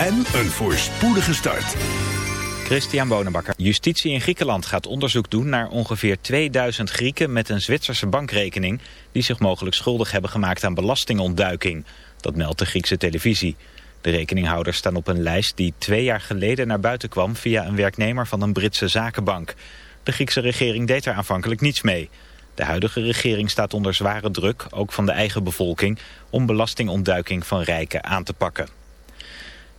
en een voorspoedige start. Christian Bonenbakker. Justitie in Griekenland gaat onderzoek doen naar ongeveer 2000 Grieken met een Zwitserse bankrekening die zich mogelijk schuldig hebben gemaakt aan belastingontduiking. Dat meldt de Griekse televisie. De rekeninghouders staan op een lijst die twee jaar geleden naar buiten kwam via een werknemer van een Britse zakenbank. De Griekse regering deed er aanvankelijk niets mee. De huidige regering staat onder zware druk, ook van de eigen bevolking, om belastingontduiking van rijken aan te pakken.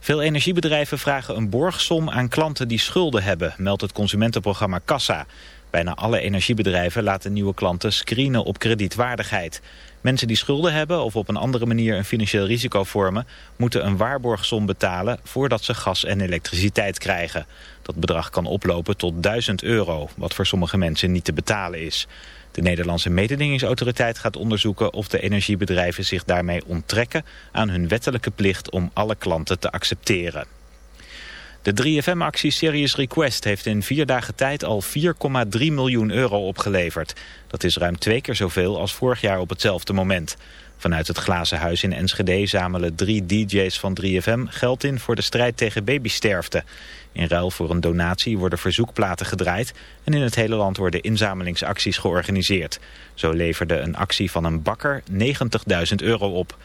Veel energiebedrijven vragen een borgsom aan klanten die schulden hebben, meldt het consumentenprogramma Kassa. Bijna alle energiebedrijven laten nieuwe klanten screenen op kredietwaardigheid. Mensen die schulden hebben of op een andere manier een financieel risico vormen... moeten een waarborgsom betalen voordat ze gas en elektriciteit krijgen. Dat bedrag kan oplopen tot 1000 euro, wat voor sommige mensen niet te betalen is. De Nederlandse mededingingsautoriteit gaat onderzoeken of de energiebedrijven zich daarmee onttrekken aan hun wettelijke plicht om alle klanten te accepteren. De 3FM-actie Serious Request heeft in vier dagen tijd al 4,3 miljoen euro opgeleverd. Dat is ruim twee keer zoveel als vorig jaar op hetzelfde moment. Vanuit het Glazen Huis in Enschede zamelen drie DJ's van 3FM geld in voor de strijd tegen babysterfte. In ruil voor een donatie worden verzoekplaten gedraaid en in het hele land worden inzamelingsacties georganiseerd. Zo leverde een actie van een bakker 90.000 euro op.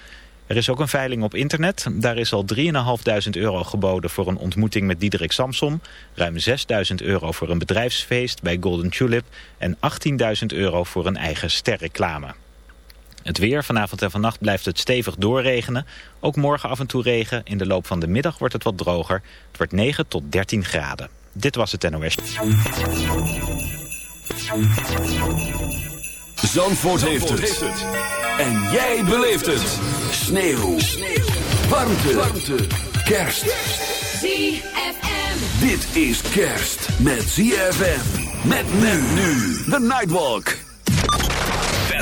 Er is ook een veiling op internet. Daar is al 3.500 euro geboden voor een ontmoeting met Diederik Samsom. Ruim 6.000 euro voor een bedrijfsfeest bij Golden Tulip. En 18.000 euro voor een eigen sterreclame. Het weer, vanavond en vannacht blijft het stevig doorregenen. Ook morgen af en toe regen. In de loop van de middag wordt het wat droger. Het wordt 9 tot 13 graden. Dit was het NOS. Zandvoort, heeft, het. En jij beleeft het. Sneeuw. Sneeuw. Warmte. Warmte. Kerst. ZFM. Dit is kerst met ZFM. Met men nu. The Nightwalk.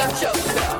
stop yourself.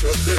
Thank